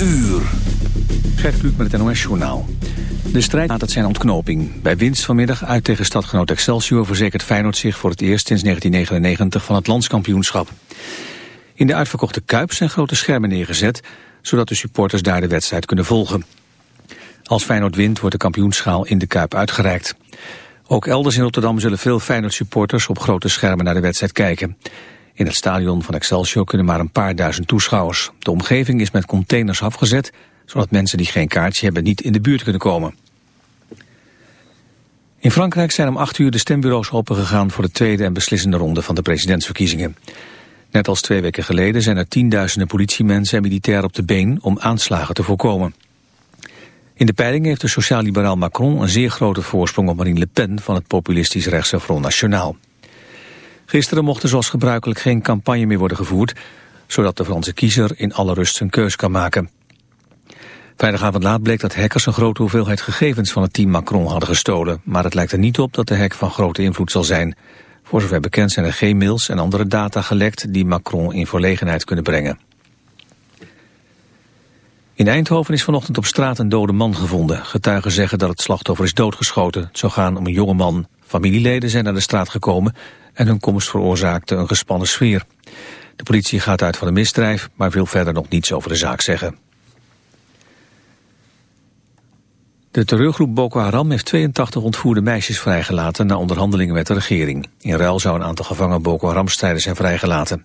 uur. Gert met het NOS Journaal. De strijd gaat het zijn ontknoping. Bij winst vanmiddag uit tegen stadgenoot Excelsior... verzekert Feyenoord zich voor het eerst sinds 1999 van het landskampioenschap. In de uitverkochte Kuip zijn grote schermen neergezet... zodat de supporters daar de wedstrijd kunnen volgen. Als Feyenoord wint wordt de kampioenschaal in de Kuip uitgereikt. Ook elders in Rotterdam zullen veel Feyenoord supporters... op grote schermen naar de wedstrijd kijken... In het stadion van Excelsior kunnen maar een paar duizend toeschouwers. De omgeving is met containers afgezet, zodat mensen die geen kaartje hebben niet in de buurt kunnen komen. In Frankrijk zijn om acht uur de stembureaus opengegaan voor de tweede en beslissende ronde van de presidentsverkiezingen. Net als twee weken geleden zijn er tienduizenden politiemensen en militairen op de been om aanslagen te voorkomen. In de peiling heeft de sociaal-liberaal Macron een zeer grote voorsprong op Marine Le Pen van het populistisch rechtse Front National. Gisteren mocht er zoals gebruikelijk geen campagne meer worden gevoerd, zodat de Franse kiezer in alle rust zijn keus kan maken. Vrijdagavond laat bleek dat hackers een grote hoeveelheid gegevens van het team Macron hadden gestolen, maar het lijkt er niet op dat de hack van grote invloed zal zijn. Voor zover bekend zijn er geen mails en andere data gelekt die Macron in verlegenheid kunnen brengen. In Eindhoven is vanochtend op straat een dode man gevonden. Getuigen zeggen dat het slachtoffer is doodgeschoten. Het zou gaan om een jonge man. Familieleden zijn naar de straat gekomen en hun komst veroorzaakte een gespannen sfeer. De politie gaat uit van een misdrijf, maar wil verder nog niets over de zaak zeggen. De terreurgroep Boko Haram heeft 82 ontvoerde meisjes vrijgelaten na onderhandelingen met de regering. In ruil zou een aantal gevangen Boko Haram-strijders zijn vrijgelaten.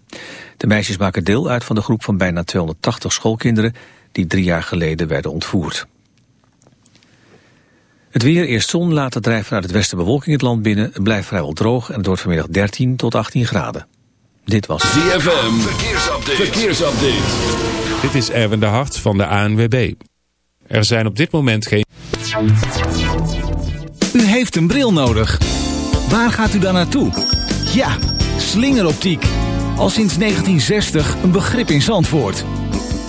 De meisjes maken deel uit van de groep van bijna 280 schoolkinderen die drie jaar geleden werden ontvoerd. Het weer, eerst zon, later drijft vanuit het westen bewolking het land binnen. Het blijft vrijwel droog en het wordt vanmiddag 13 tot 18 graden. Dit was ZFM, verkeersupdate. verkeersupdate. Dit is Erwin de Hart van de ANWB. Er zijn op dit moment geen... U heeft een bril nodig. Waar gaat u dan naartoe? Ja, slingeroptiek. Al sinds 1960 een begrip in Zandvoort.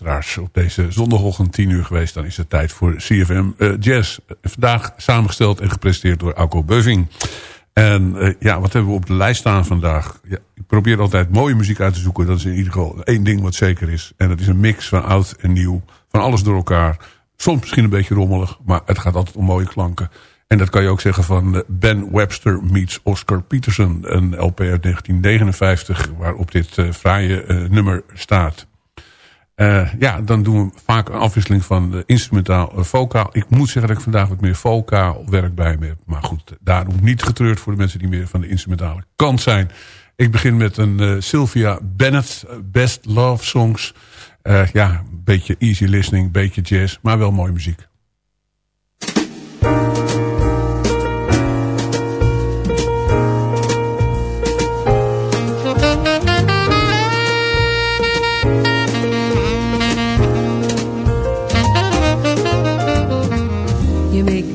Luisteraars. Op deze zondagochtend 10 uur geweest. Dan is het tijd voor CFM uh, Jazz. Vandaag samengesteld en gepresenteerd door Alco Beuving. En uh, ja, wat hebben we op de lijst staan vandaag? Ja, ik probeer altijd mooie muziek uit te zoeken. Dat is in ieder geval één ding wat zeker is. En dat is een mix van oud en nieuw. Van alles door elkaar. Soms misschien een beetje rommelig. Maar het gaat altijd om mooie klanken. En dat kan je ook zeggen van eh, Ben Webster meets Oscar Peterson. Een LP uit 1959 waarop dit fraaie nummer staat. Uh, ja, dan doen we vaak een afwisseling van uh, instrumentaal uh, vocaal. Ik moet zeggen dat ik vandaag wat meer vocaal werk bij me heb. Maar goed, daarom niet getreurd voor de mensen die meer van de instrumentale kant zijn. Ik begin met een Sylvia Bennett, Best Love Songs. ja, een beetje easy listening, beetje jazz, maar wel mooie muziek.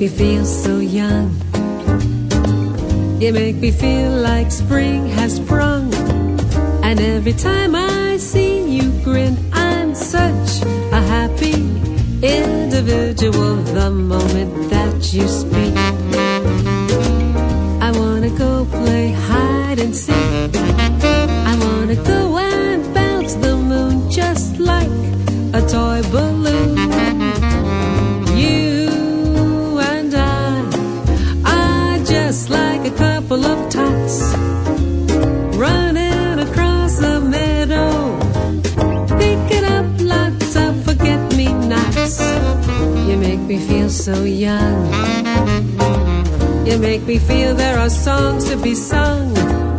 Me feel so young. You make me feel like spring has sprung. And every time I see you grin, I'm such a happy individual the moment that you speak. I wanna go play hide and seek. I wanna go and bounce the moon just like a toy balloon. Me feel so young. You make me feel there are songs to be sung,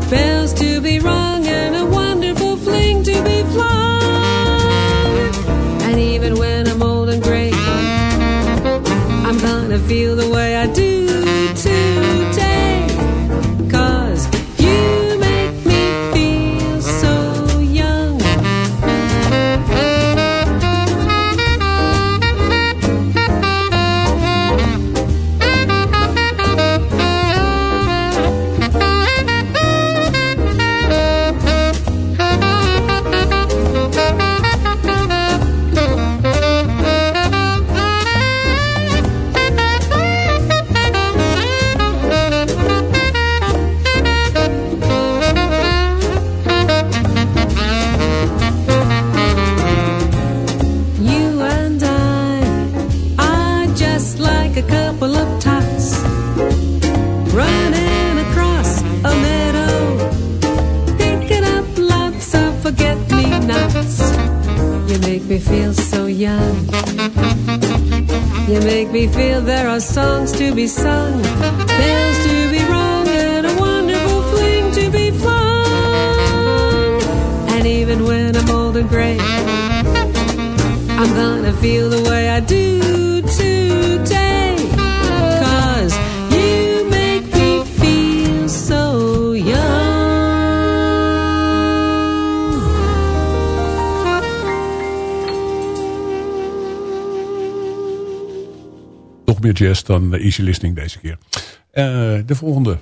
bells to be rung, and a wonderful fling to be flung. And even when jazz dan easy listening deze keer. Eh, de volgende.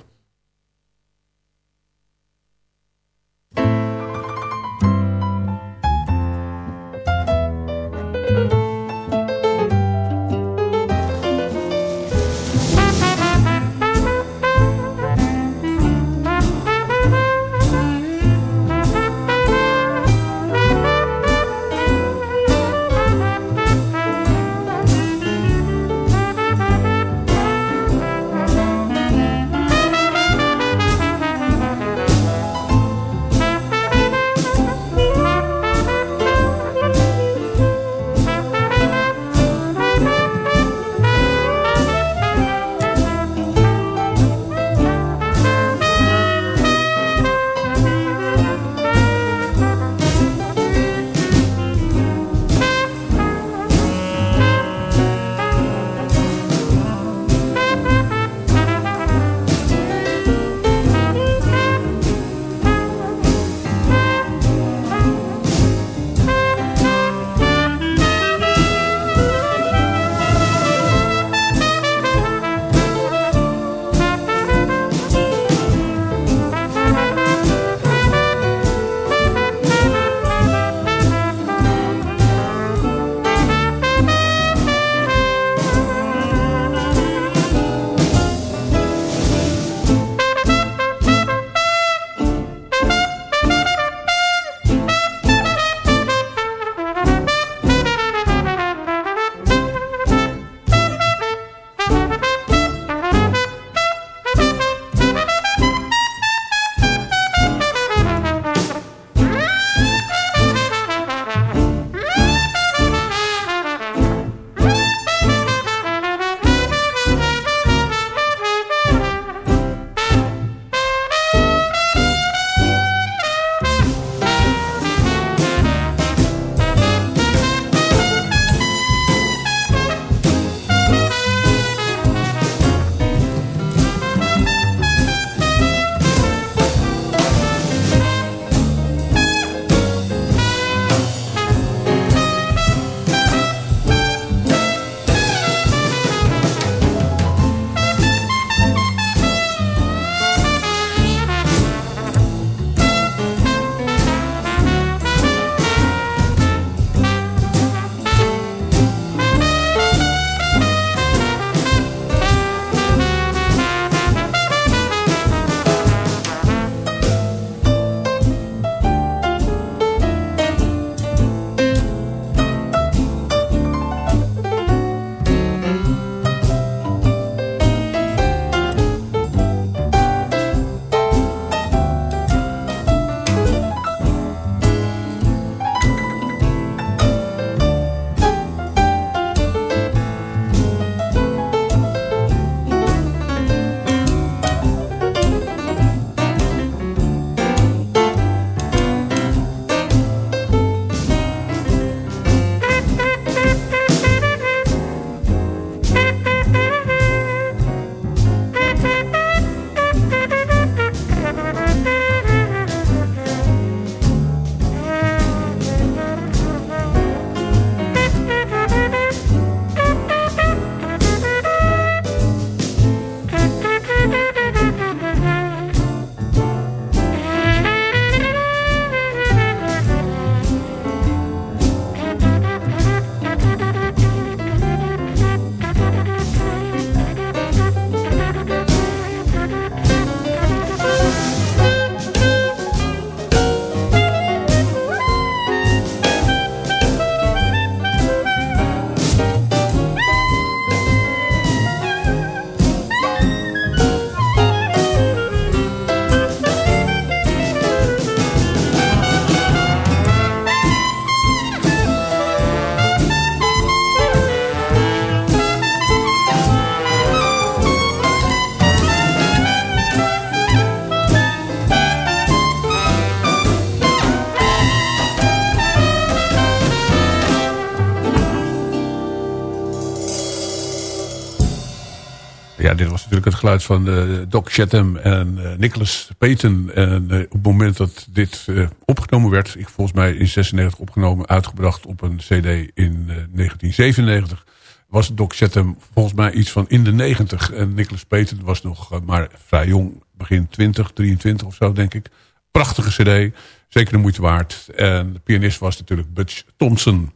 Dit was natuurlijk het geluid van uh, Doc Chatham en uh, Nicholas Payton. En uh, op het moment dat dit opgenomen werd, ik volgens mij in 96 opgenomen, uitgebracht op een cd in 1997, was Doc Chatham volgens mij iets van in de negentig. En Nicholas Payton was nog eh, maar vrij jong, begin 20, 23 of zo denk ik. Prachtige cd, zeker de moeite waard. En de pianist was natuurlijk Butch Thompson.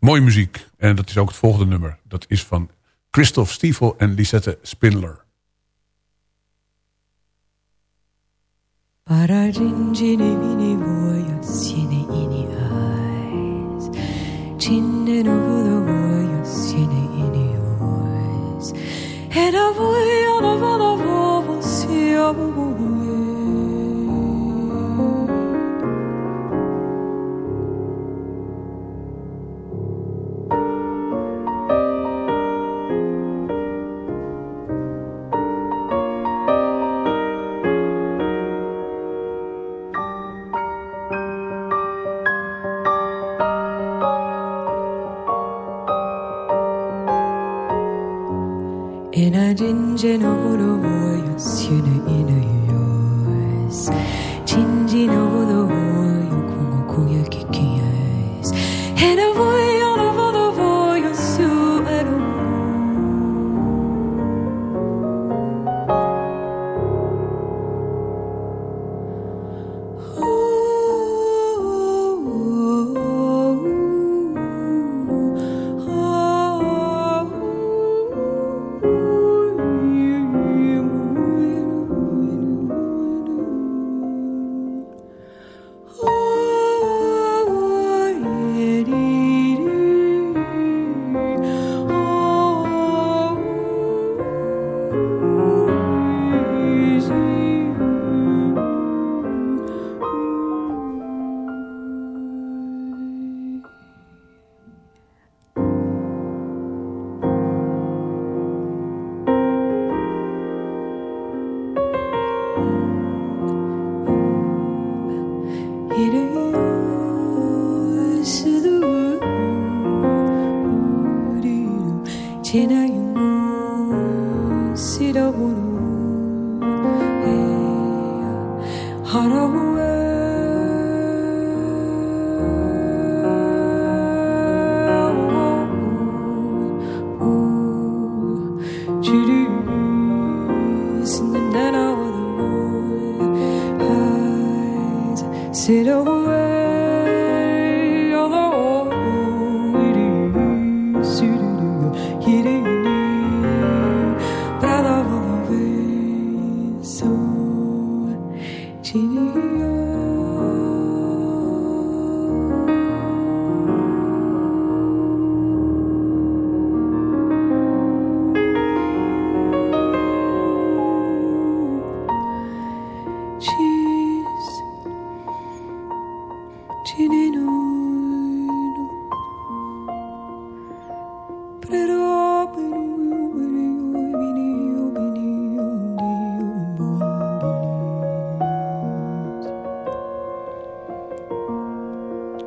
Mooie muziek. En dat is ook het volgende nummer. Dat is van Christoph Stiefel en Lisette Spindler. Voyas in any eyes. Voy on the other voice, In a ginger over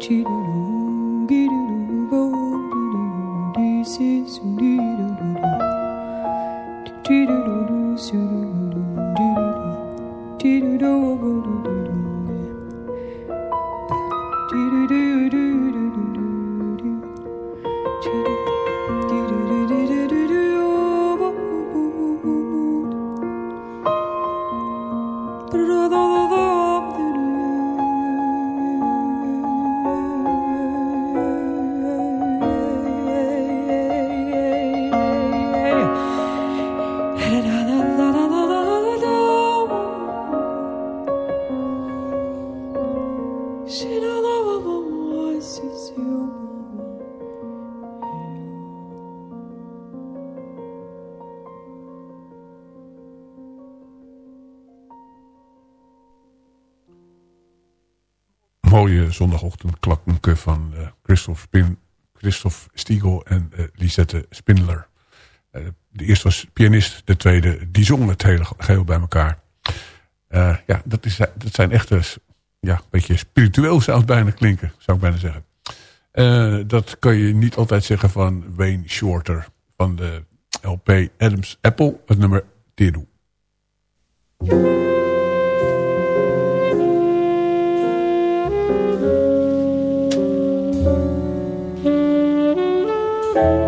mooie zondagochtend klanken van eh Christophe, Stiegel en eh, Lisette Spindler. Eh, de eerste was pianist, de tweede die zong het hele geheel bij elkaar. Ja, dat, is, dat zijn echte, ja, een beetje spiritueel zou het bijna klinken, zou ik bijna zeggen. Dat kan je niet altijd zeggen van Wayne Shorter van de LP Adams Apple, het nummer Teru. Bye.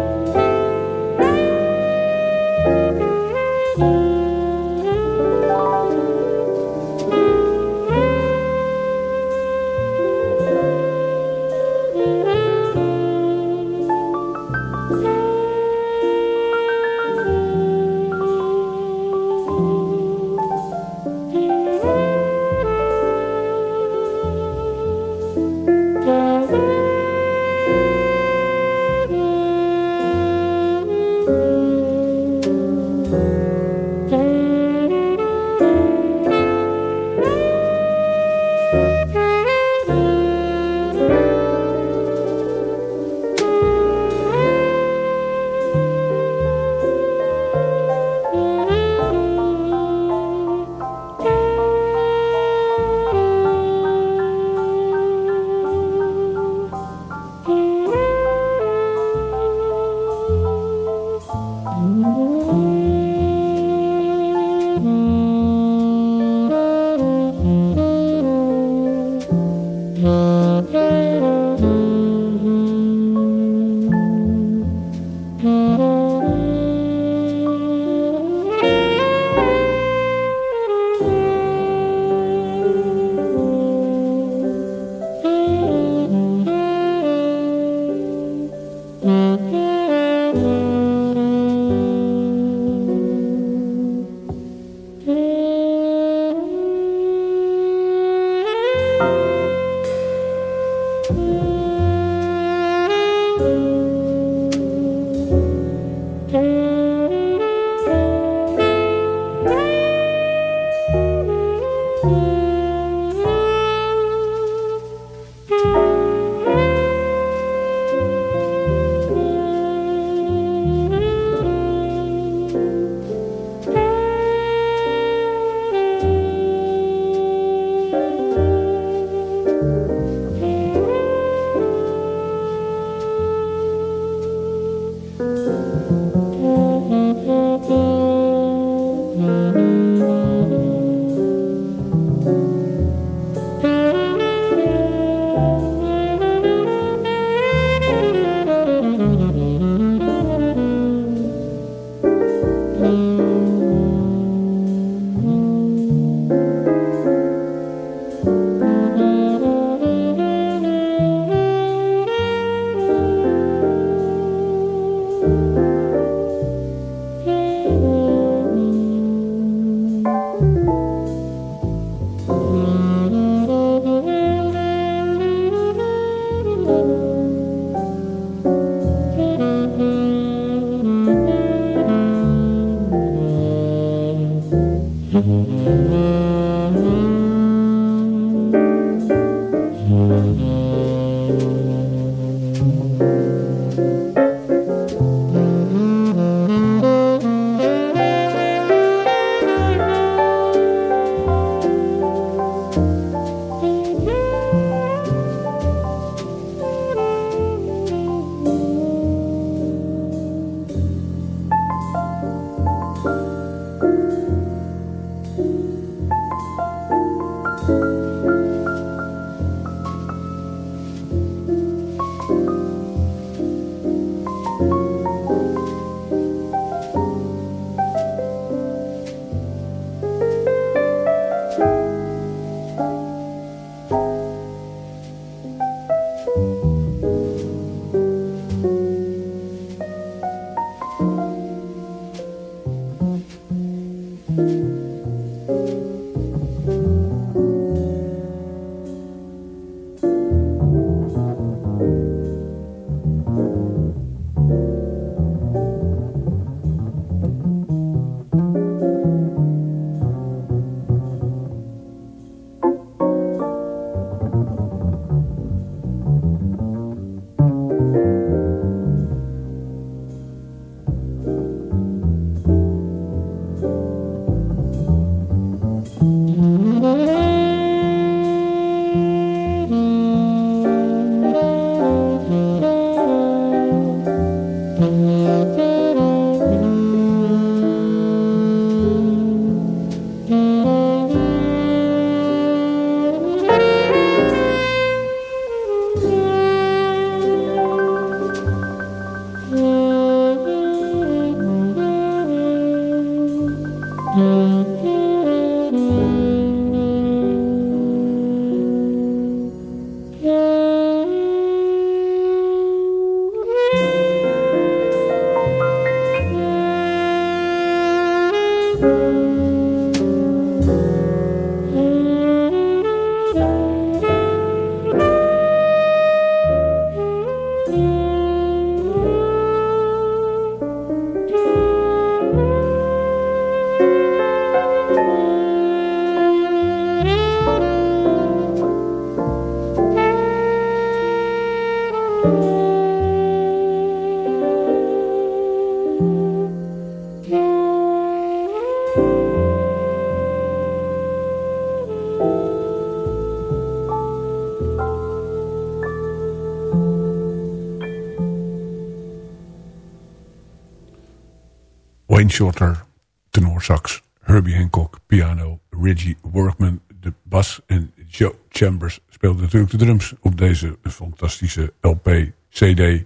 Wayne Shorter, tenorsax. Herbie Hancock, piano. Reggie Workman, de bas. En Joe Chambers speelde natuurlijk de drums op deze fantastische LP, CD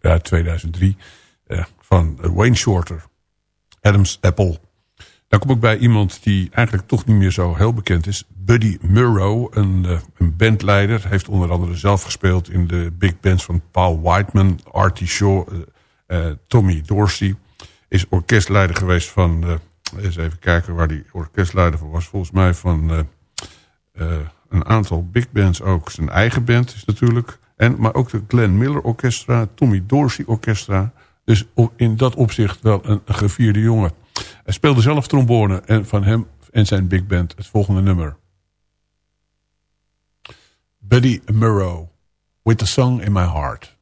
uit 2003 eh, van Wayne Shorter. Adams Apple. Dan kom ik bij iemand die eigenlijk toch niet meer zo heel bekend is. Buddy Murrow, een, uh, een bandleider. Heeft onder andere zelf gespeeld in de big bands van Paul Whiteman, Artie Shaw, uh, Tommy Dorsey is orkestleider geweest van... Uh, eens even kijken waar die orkestleider voor was. Volgens mij van uh, uh, een aantal big bands ook. Zijn eigen band is natuurlijk. En, maar ook de Glenn Miller Orchestra, Tommy Dorsey Orchestra. Dus in dat opzicht wel een gevierde jongen. Hij speelde zelf trombone en van hem en zijn big band het volgende nummer. Buddy Murrow. With the song in my heart.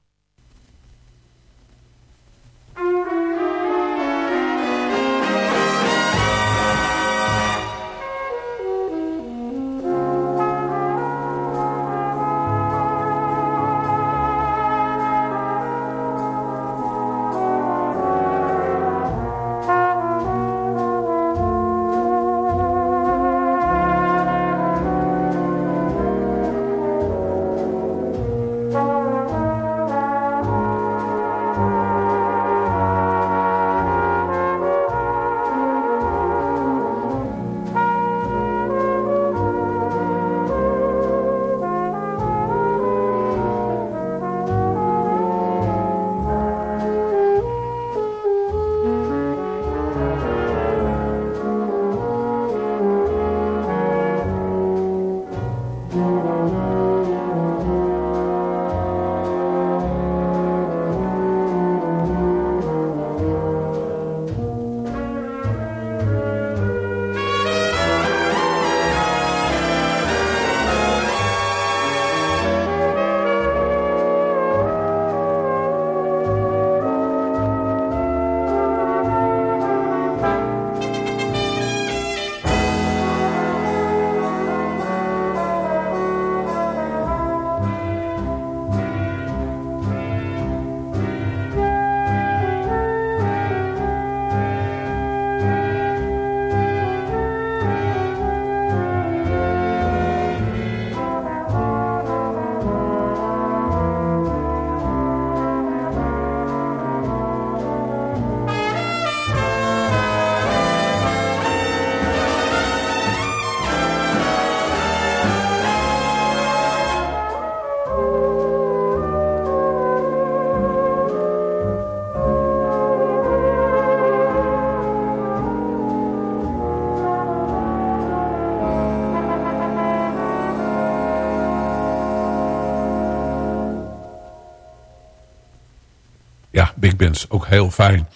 Ook heel fijn.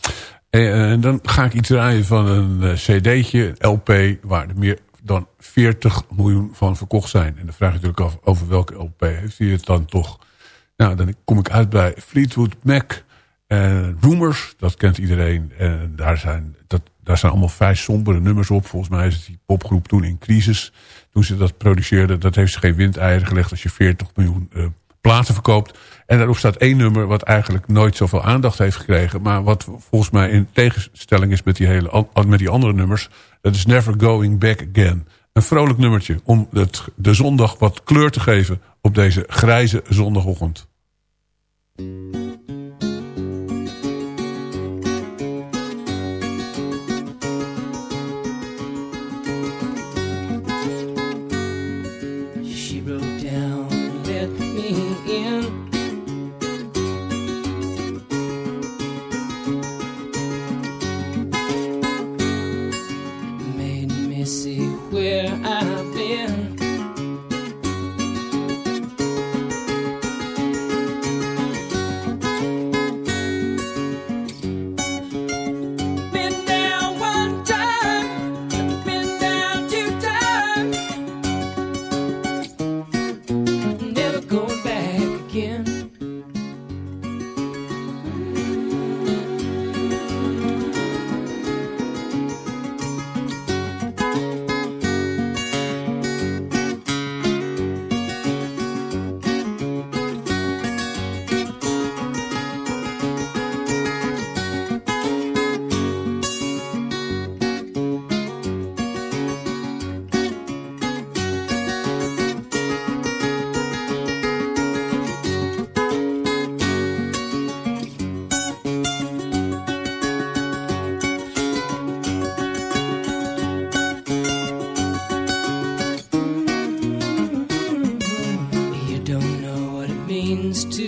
En eh, dan ga ik iets draaien van een eh, cd'tje, een LP... waar er meer dan 40 miljoen van verkocht zijn. En dan vraag je natuurlijk af over welke LP heeft hij het dan toch. Nou, dan kom ik uit bij Fleetwood Mac... Uh, Rumors, dat kent iedereen. En daar zijn, dat, daar zijn allemaal vrij sombere nummers op. Volgens mij is het die popgroep toen in crisis. Toen ze dat produceerden, dat heeft ze geen windeieren gelegd... als je 40 miljoen platen verkoopt. En daarop staat één nummer wat eigenlijk nooit zoveel aandacht heeft gekregen. Maar wat volgens mij in tegenstelling is met die, hele, met die andere nummers. Dat is Never Going Back Again. Een vrolijk nummertje om het, de zondag wat kleur te geven op deze grijze zondagochtend.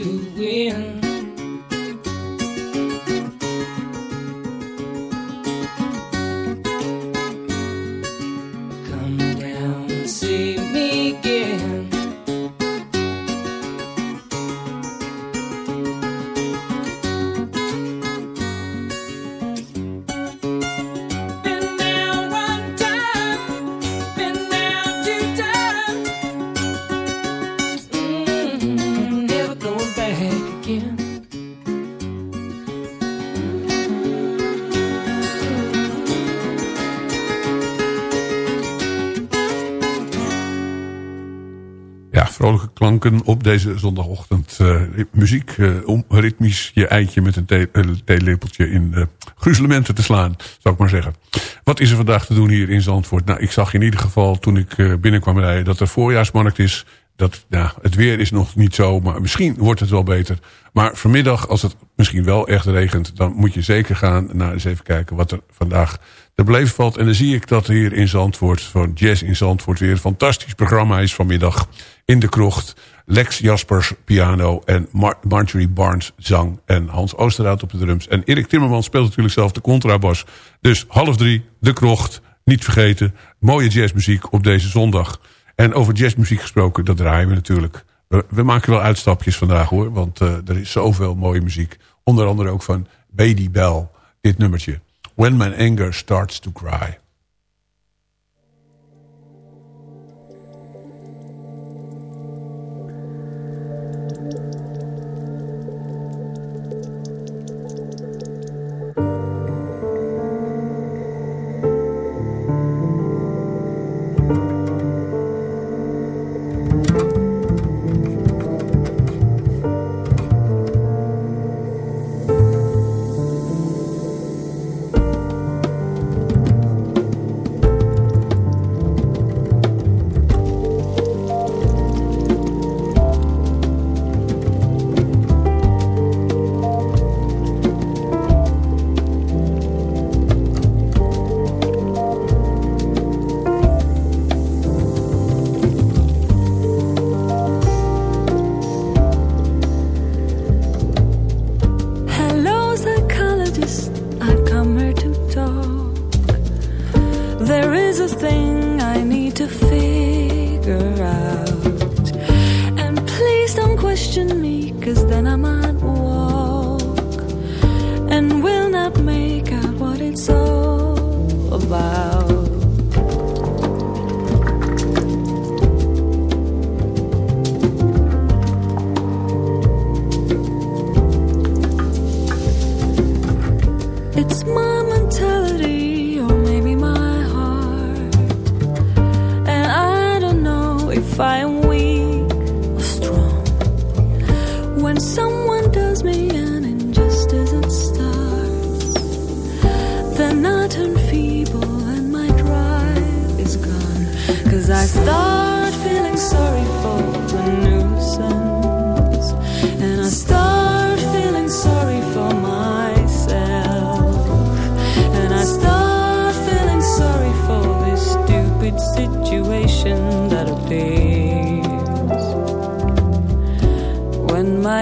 to win. Op deze zondagochtend. Uh, muziek, uh, om ritmisch je eitje met een uh, theelepeltje in uh, gruzelementen te slaan, zou ik maar zeggen. Wat is er vandaag te doen hier in Zandvoort? Nou, ik zag in ieder geval toen ik binnenkwam rijden dat er voorjaarsmarkt is. Dat, ja, het weer is nog niet zo, maar misschien wordt het wel beter. Maar vanmiddag, als het misschien wel echt regent... dan moet je zeker gaan naar eens even kijken wat er vandaag te beleven valt. En dan zie ik dat hier in Zandvoort, van Jazz in Zandvoort... weer een fantastisch programma is vanmiddag in de krocht. Lex Jaspers piano en Mar Marjorie Barnes zang... en Hans Oosterhout op de drums. En Erik Timmermans speelt natuurlijk zelf de contrabas. Dus half drie, de krocht, niet vergeten. Mooie jazzmuziek op deze zondag... En over jazzmuziek gesproken, dat draaien we natuurlijk. We, maken wel uitstapjes vandaag hoor, want uh, er is zoveel mooie muziek. Onder andere ook van Baby Bell, dit nummertje. When my anger starts to cry.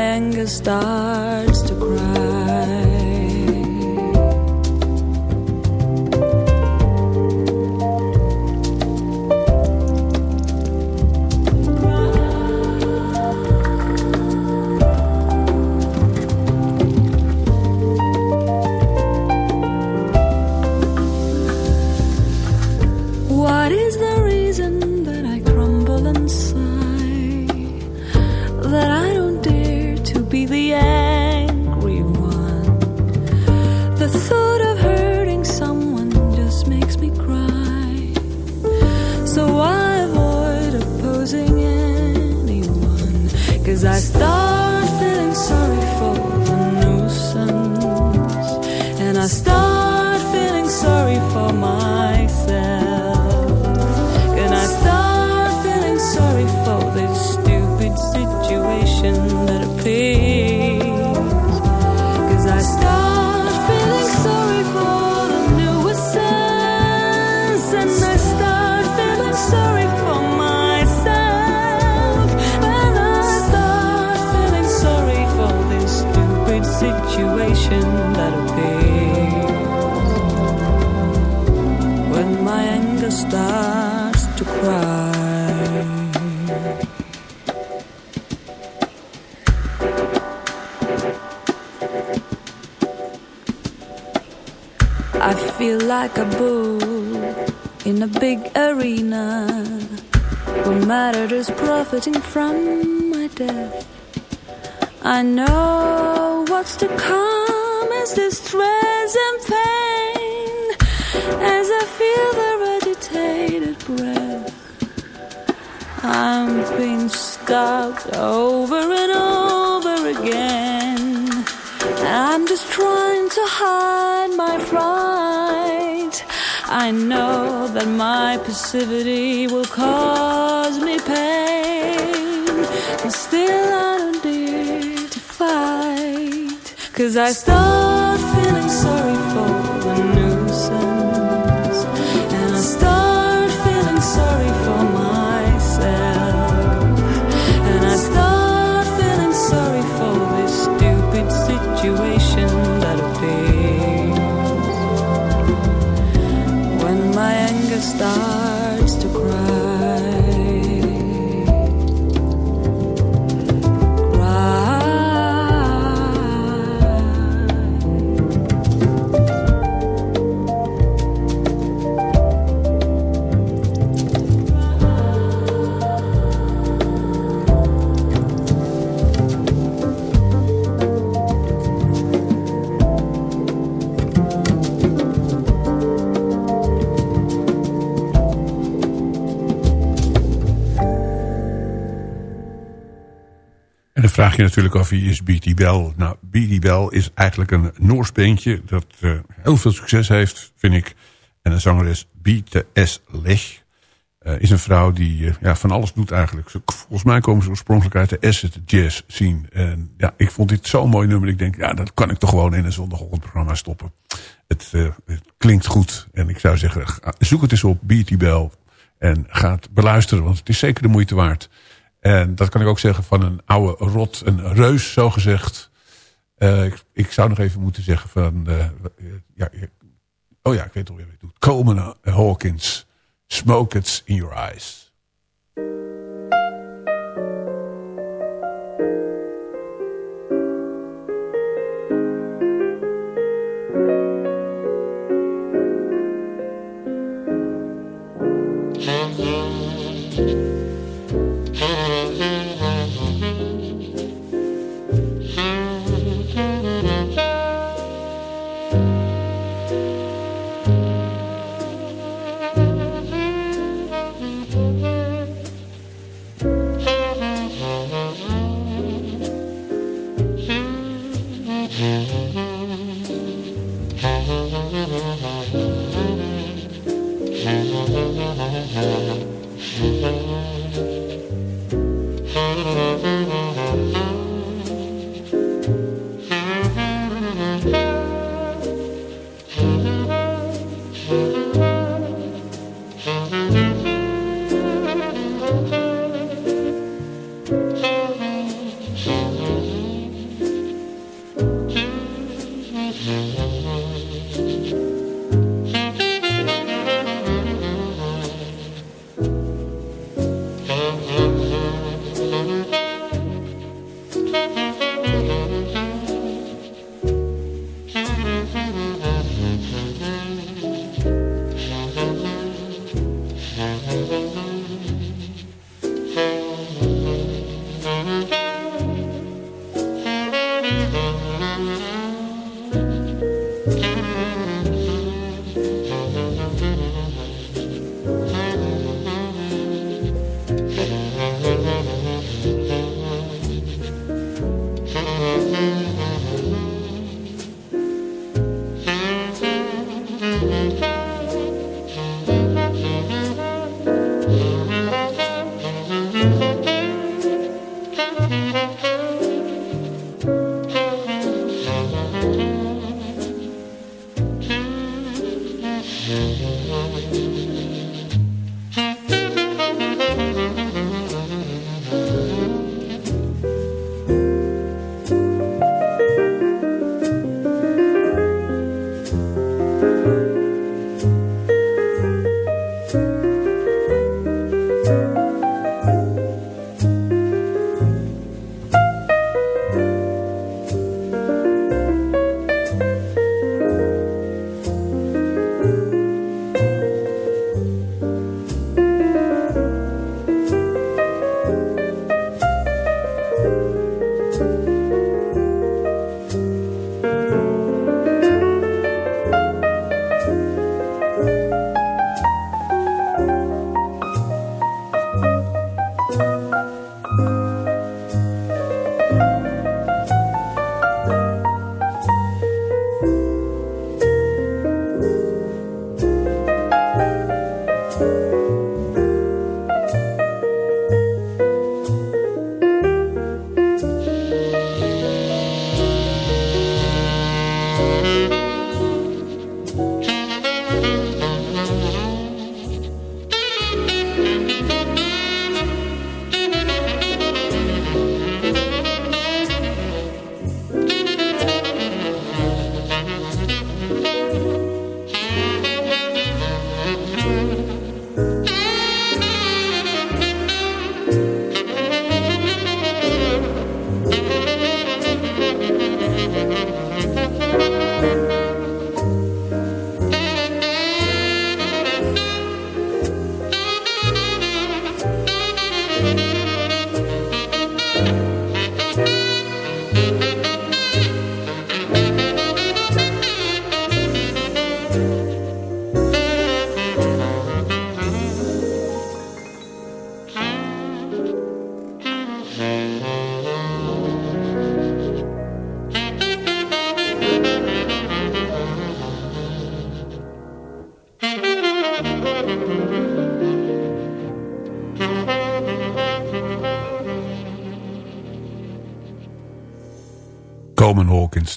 anger starts to cry. Like a bull in a big arena. What mattered is profiting from my death. I know what's to come is distress and pain as I feel their agitated breath. I'm being out over and I know that my passivity will cause me pain, but still I don't dare to fight. Cause I start vraag je natuurlijk af wie is Beatty Bell. Nou, Beatty Bell is eigenlijk een Noors beentje dat eh, heel veel succes heeft, vind ik. En een zangeres Biete S. Lech eh, is een vrouw die eh, ja, van alles doet eigenlijk. Volgens mij komen ze oorspronkelijk uit de acid jazz scene. En ja, ik vond dit zo'n mooi nummer. Ik denk, ja, dat kan ik toch gewoon in een zondagochtendprogramma stoppen. Het, het klinkt goed. En ik zou zeggen, zoek het eens op, Beatty Bell. En ga het beluisteren, want het is zeker de moeite waard. En dat kan ik ook zeggen van een oude rot, een reus, zo gezegd. Eh, ik, ik zou nog even moeten zeggen van... eh, ja, oh ja, ik weet al wie het doet. Coleman Hawkins, Smoke It's in Your Eyes.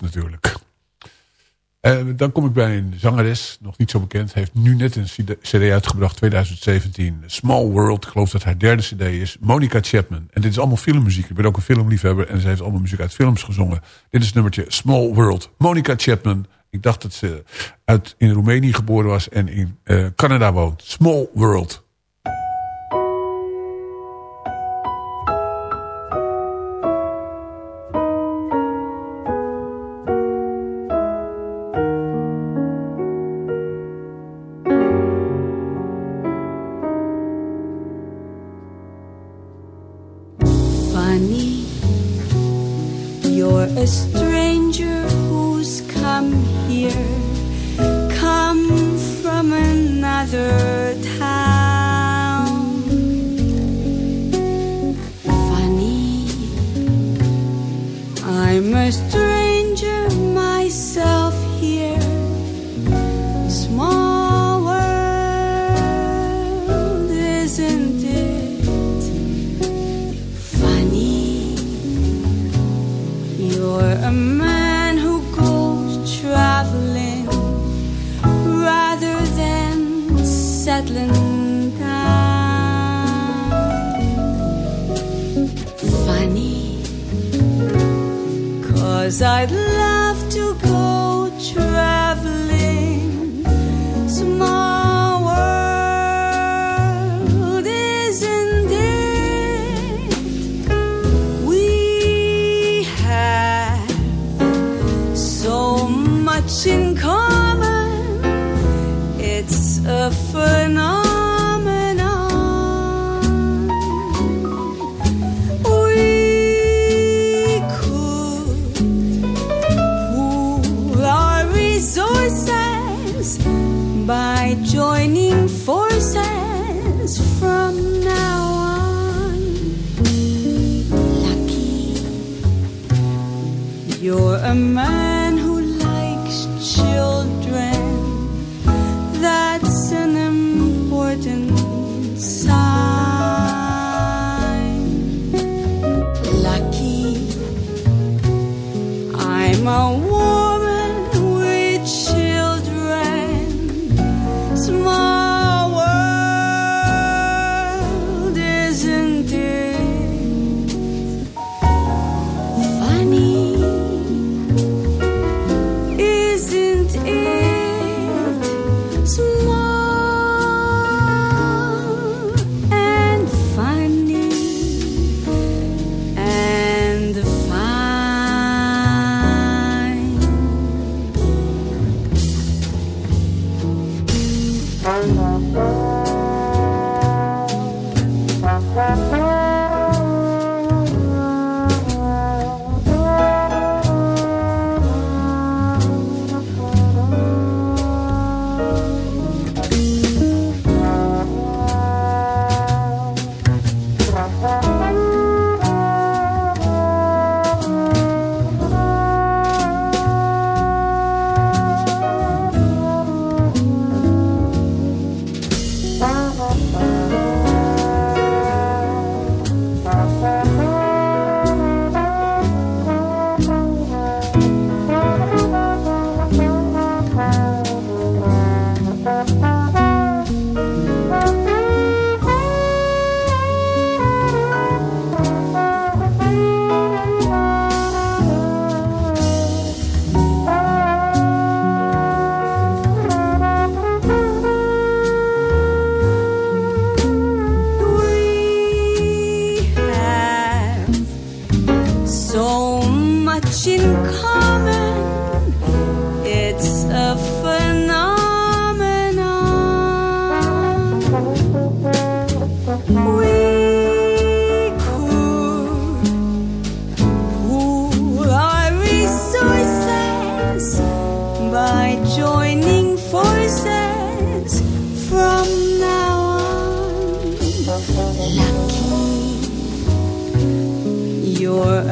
Natuurlijk. Uh, dan kom ik bij een zangeres, nog niet zo bekend. Heeft nu net een cd uitgebracht, 2017. Small World, ik geloof dat haar derde cd is. Monica Chapman. En dit is allemaal filmmuziek. Ik ben ook een filmliefhebber en ze heeft allemaal muziek uit films gezongen. Dit is het nummertje Small World. Monica Chapman. Ik dacht dat ze uit, in Roemenië geboren was en in uh, Canada woont. Small World.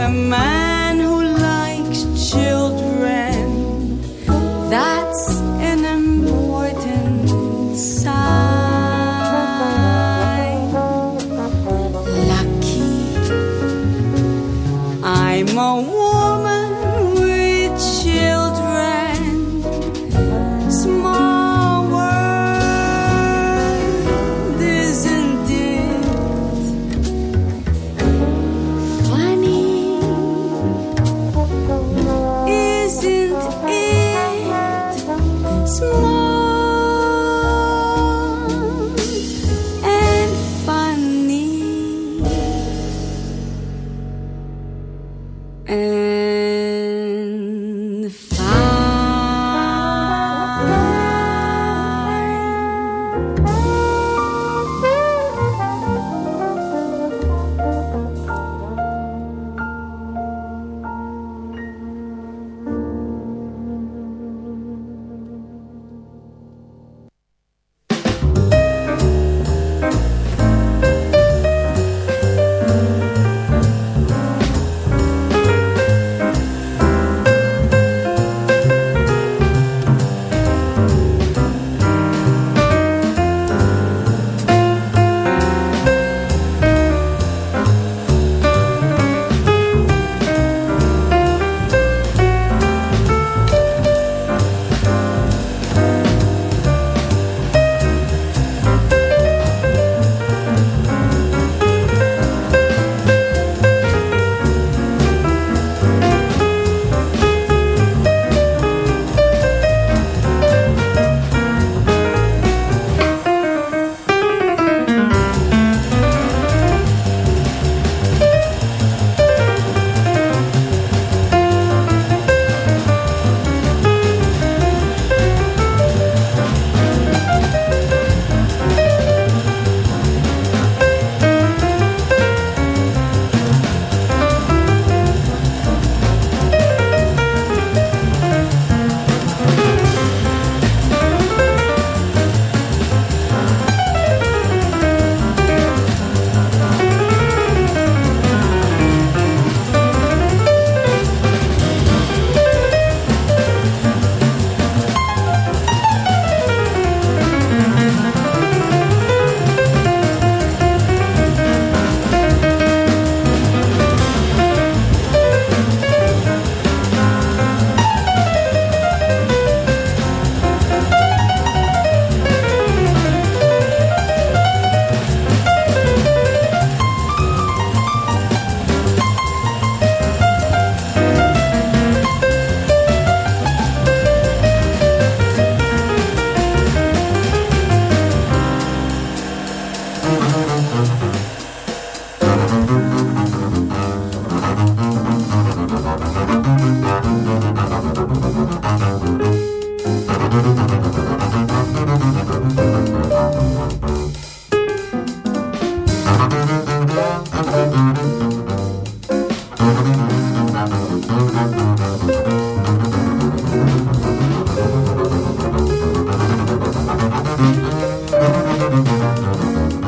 A man who likes children. That's Música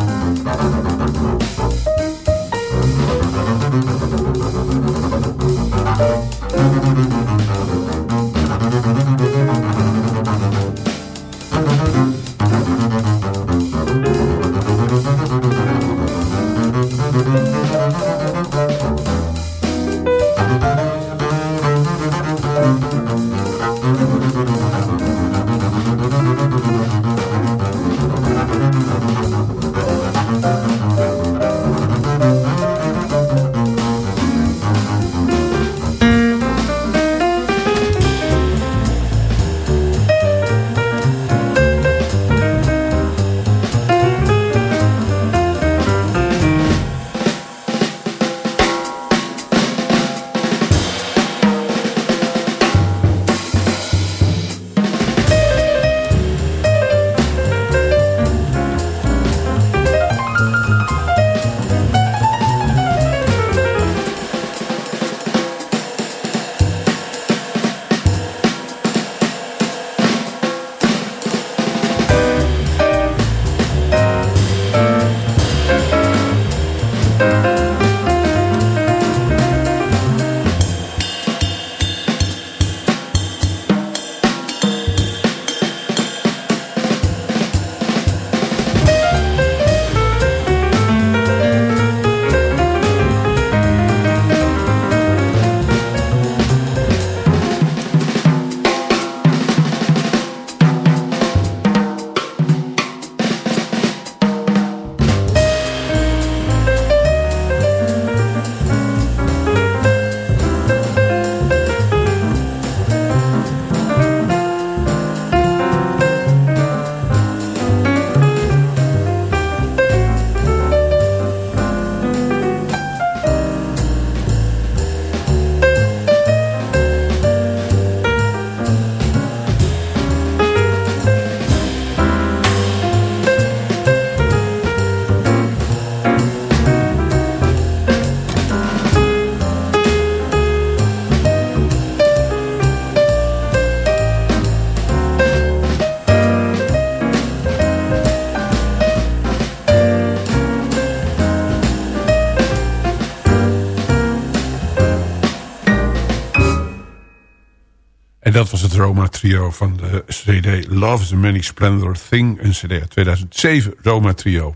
trio van de CD Love is a Many Splendor Thing. Een CD uit 2007, Roma trio.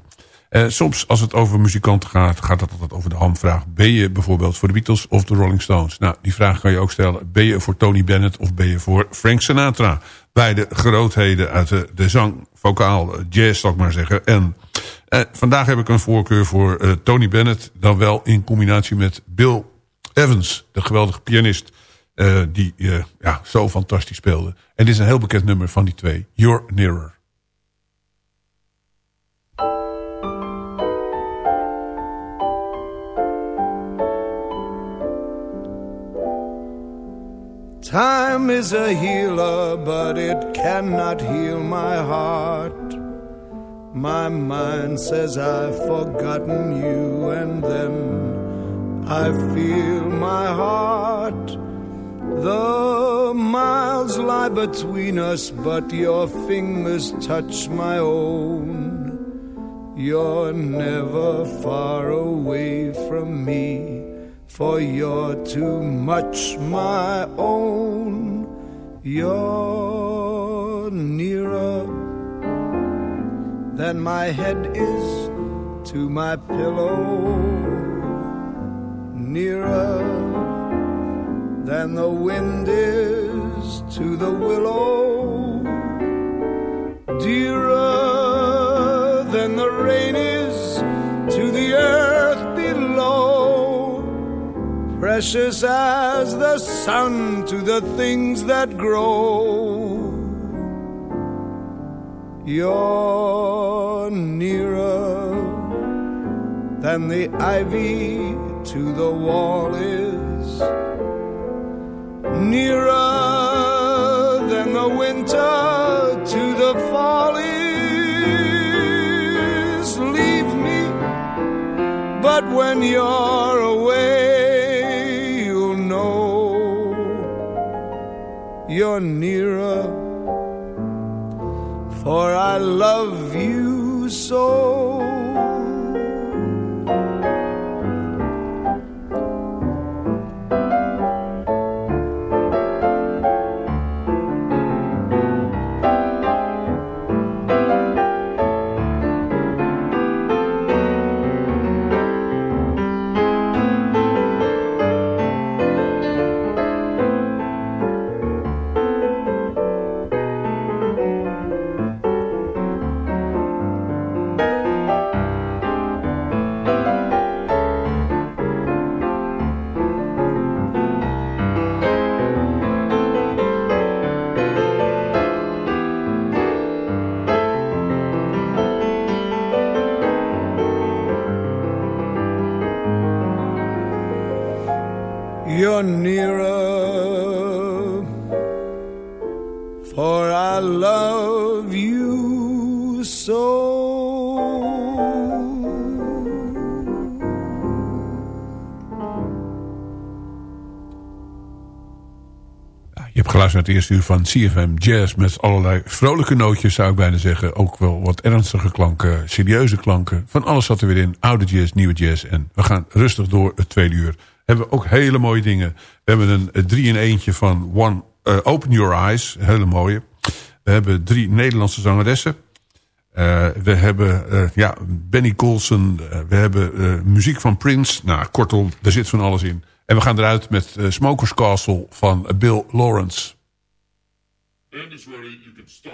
Soms als het over muzikanten gaat, gaat het altijd over de hamvraag. Ben je bijvoorbeeld voor de Beatles of de Rolling Stones? Nou, die vraag kan je ook stellen. Ben je voor Tony Bennett of ben je voor Frank Sinatra? Beide grootheden uit de, zang, vocaal, jazz zal ik maar zeggen. En uh, vandaag heb ik een voorkeur voor uh, Tony Bennett. Dan wel in combinatie met Bill Evans, de geweldige pianist. Uh, die uh, ja, zo fantastisch speelde. En dit is een heel bekend nummer van die twee. You're Nearer. Time is a healer, but it cannot heal my heart. My mind says I've forgotten you, and then I feel my heart. The miles lie between us, but your fingers touch my own. You're never far away from me for you're too much my own. You're nearer than my head is to my pillow, nearer than the wind is to the willow, dearer than the rain is to the earth below. Precious as the sun to the things that grow. You're nearer than the ivy to the wall is, nearer than the winter to the fall is. Leave me, but when you're away, you'll know you're nearer, for I love you so. Geluisterd naar het eerste uur van CFM Jazz... met allerlei vrolijke nootjes, zou ik bijna zeggen. Ook wel wat ernstige klanken, serieuze klanken. Van alles zat er weer in. Oude jazz, nieuwe jazz. En we gaan rustig door het tweede uur. Hebben we ook hele mooie dingen. We hebben een drie in eentje van One, uh, Open Your Eyes. Hele mooie. We hebben drie Nederlandse zangeressen. Uh, we hebben uh, ja, Benny Colson. we hebben muziek van Prince. Nou, kortom, er zit van alles in. En we gaan eruit met Smokers Castle van Bill Lawrence. And is ready, you can start.